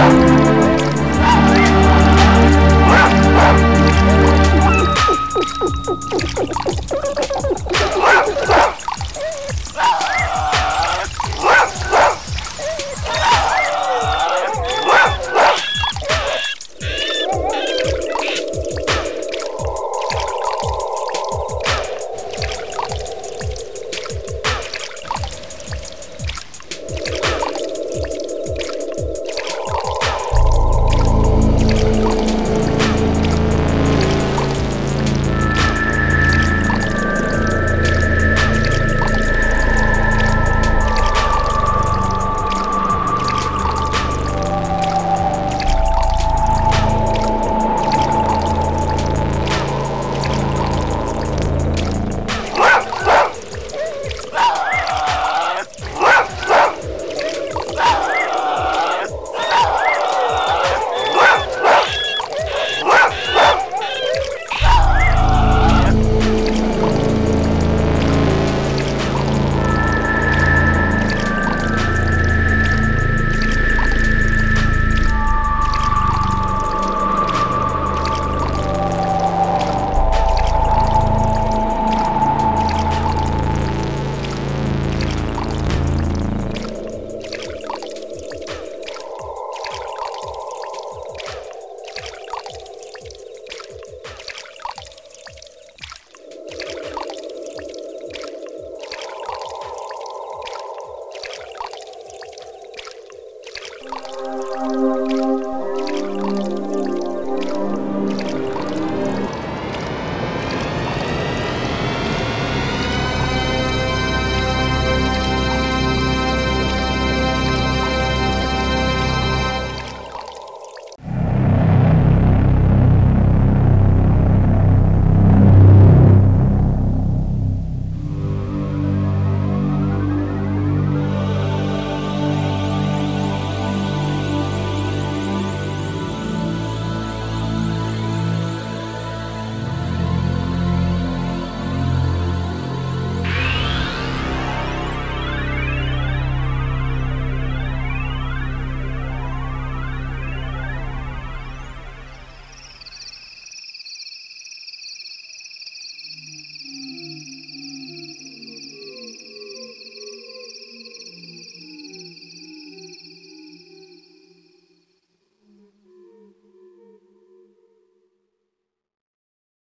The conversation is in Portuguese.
Ah!